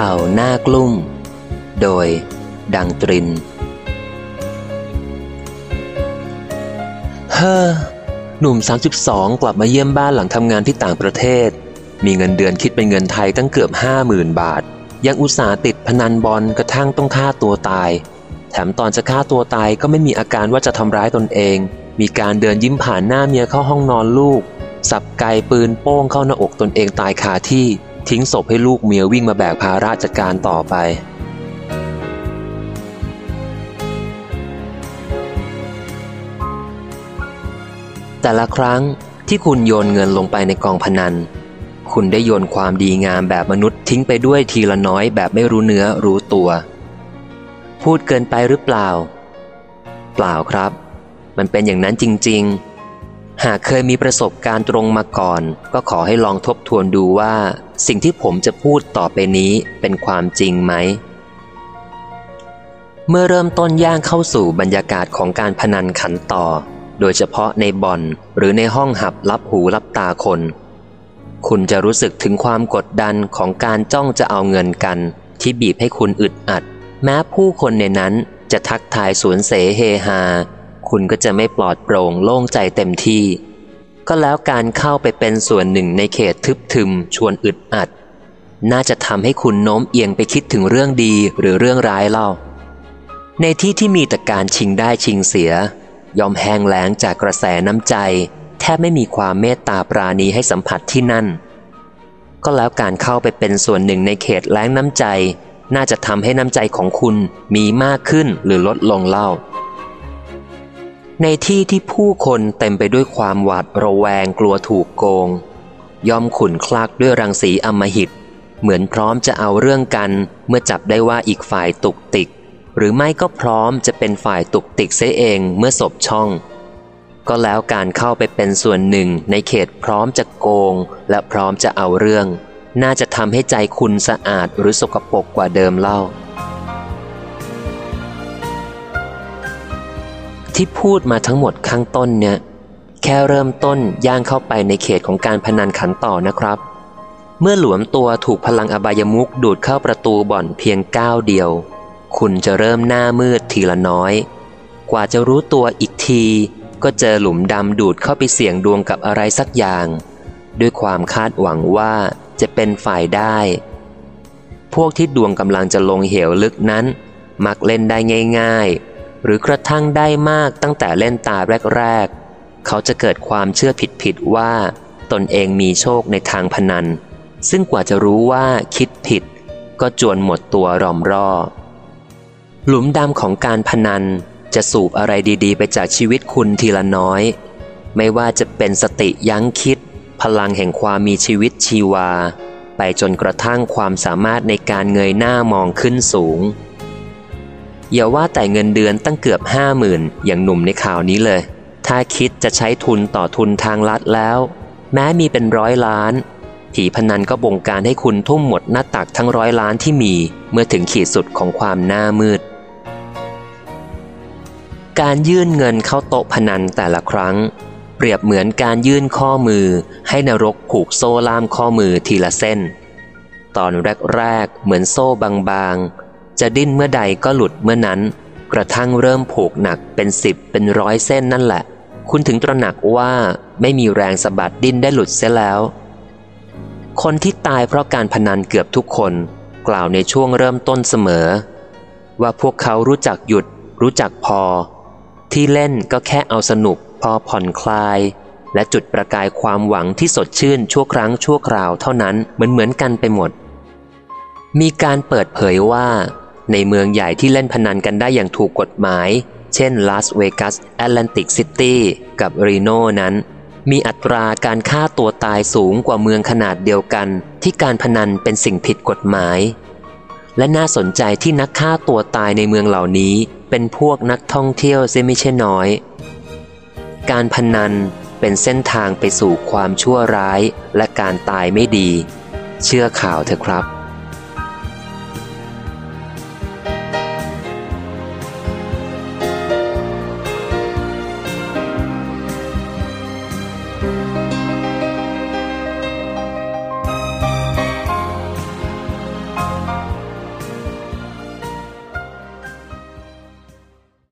ข่าวหน้ากลุ่ม โดย ดังตริน เฮ้อ หนุ่ม 32 กลับมาเยี่ยมบ้านหลังทำงานที่ต่างประเทศ มีเงินเดือนคิดเป็นเงินไทยตั้งเกือบ 50,000 บาท ยังอุตส่าห์ติดพนันบอลกระทั่งต้องฆ่าตัวตาย แถมตอนจะฆ่าตัวตายก็ไม่มีอาการว่าจะทำร้ายตนเอง มีการเดินยิ้มผ่านหน้าเมียเข้าห้องนอนลูก สับไกปืนโป้งเข้าหน้าอกตนเองตายคาที่ ทิ้งศพให้ลูกเมียวิ่งมาแบกภาระจัดการต่อไป แต่ละครั้งที่คุณโยนเงินลงไปในกองพนัน คุณได้โยนความดีงามแบบมนุษย์ทิ้งไปด้วยทีละน้อยแบบไม่รู้เนื้อรู้ตัว พูดเกินไปหรือเปล่า เปล่าครับ มันเป็นอย่างนั้นจริง ๆ หากเคยมีประสบการณ์ตรงมาก่อน ก็ขอให้ลองทบทวนดูว่า สิ่งที่ผมจะพูดต่อไปนี้เป็นความจริงไหม เมื่อเริ่มต้นย่างเข้าสู่บรรยากาศของการพนันขันต่อ โดยเฉพาะในบ่อนหรือในห้องหับรับหูรับตาคน คุณจะรู้สึกถึงความกดดันของการจ้องจะเอาเงินกัน ที่บีบให้คุณอึดอัด แม้ผู้คนในนั้นจะทักทายสวนเสเฮฮา คุณก็จะไม่ปลอดโปร่งโล่งใจเต็มที่ ก็แล้วการเข้าไปเป็นส่วนหนึ่งในเขตทึบทึม ชวนอึดอัด น่าจะทำให้คุณโน้มเอียงไปคิดถึงเรื่องดีหรือเรื่องร้ายเล่า ในที่ที่มีแต่การชิงได้ชิงเสีย ยอมแห้งแล้งจากกระแสน้ำใจ แทบไม่มีความเมตตาปราณีให้สัมผัสที่นั่น ก็แล้วการเข้าไปเป็นส่วนหนึ่งในเขตแล้งน้ำใจน่าจะทำให้น้ำใจของคุณมีมากขึ้นหรือลดลงเล่า ในที่ที่ผู้คนเต็มไปด้วยความหวาดระแวงกลัวถูกโกง ย่อมขุนคลักด้วยรังสีอมหิต เหมือนพร้อมจะเอาเรื่องกัน เมื่อจับได้ว่าอีกฝ่ายตุกติก หรือไม่ก็พร้อมจะเป็นฝ่ายตุกติกเสียเองเมื่อศบช่อง ก็แล้วการเข้าไปเป็นส่วนหนึ่งในเขตพร้อมจะโกง และพร้อมจะเอาเรื่อง น่าจะทำให้ใจคุณสะอาดหรือสกปรกกว่าเดิมเล่า ที่พูดมาทั้งหมดข้างต้นเนี่ยแค่เริ่มต้นย่างเข้าไปในเขตของการพนันขันต่อนะครับ เมื่อหลวมตัวถูกพลังอบายมุกดูดเข้าประตูบ่อนเพียงก้าวเดียว คุณจะเริ่มหน้ามืดทีละน้อย กว่าจะรู้ตัวอีกที ก็เจอหลุมดำดูดเข้าไปเสี่ยงดวงกับอะไรสักอย่าง ด้วยความคาดหวังว่าจะเป็นฝ่ายได้ พวกที่ดวงกำลังจะลงเหวลึกนั้น มักเล่นได้ง่าย ๆ หรือกระทั่งได้มากตั้งแต่เล่นตาแรก ๆ เขาจะเกิดความเชื่อผิดๆว่า ตนเองมีโชคในทางพนัน ซึ่งกว่าจะรู้ว่าคิดผิด ก็จวนหมดตัวรอมรอหลุมดำของการพนันจะสูบอะไรดีๆ ไปจากชีวิตคุณทีละน้อย ไม่ว่าจะเป็นสติยั้งคิด พลังแห่งความมีชีวิตชีวา ไปจนกระทั่งความสามารถในการเงยหน้ามองขึ้นสูง อย่าว่าแต่เงินเดือนตั้งเกือบห้าหมื่นอย่างหนุ่มในข่าวนี้เลย ถ้าคิดจะใช้ทุนต่อทุนทางลัดแล้ว แม้มีเป็นร้อยล้าน ผีพนันก็บงการให้คุณทุ่มหมดหน้าตักทั้งร้อยล้านที่มีเมื่อถึงขีดสุดของความหน้ามืด การยื่นเงินเข้าโต๊ะพนันแต่ละครั้ง เปรียบเหมือนการยื่นข้อมือ ให้นรกผูกโซ่ล่ามข้อมือทีละเส้น ตอนแรกๆเหมือนโซ่บางๆ จะดิ้นเมื่อใดก็หลุดเมื่อนั้น กระทั่งเริ่มผูกหนักเป็นสิบเป็นร้อยเส้นนั่นแหละ คุณถึงตระหนักว่าไม่มีแรงสะบัดดิ้นได้หลุดเสียแล้ว คนที่ตายเพราะการพนันเกือบทุกคน กล่าวในช่วงเริ่มต้นเสมอ ว่าพวกเขารู้จักหยุด รู้จักพอ ที่เล่นก็แค่เอาสนุก พอผ่อนคลาย และจุดประกายความหวังที่สดชื่นชั่วครั้งชั่วคราวเท่านั้นเหมือนเหมือนกันไปหมดมีการเปิดเผยว่า ในเมืองใหญ่ที่เล่นพนันกันได้อย่างถูกกฎหมาย เช่นลาสเวกัสแอตแลนติกซิตี้กับรีโนนั้น มีอัตราการฆ่าตัวตายสูงกว่าเมืองขนาดเดียวกัน ที่การพนันเป็นสิ่งผิดกฎหมาย และน่าสนใจที่นักฆ่าตัวตายในเมืองเหล่านี้ เป็นพวกนักท่องเที่ยวเสียไม่ใช่น้อย การพนันเป็นเส้นทางไปสู่ความชั่วร้ายและการตายไม่ดี เชื่อข่าวเถอะครับ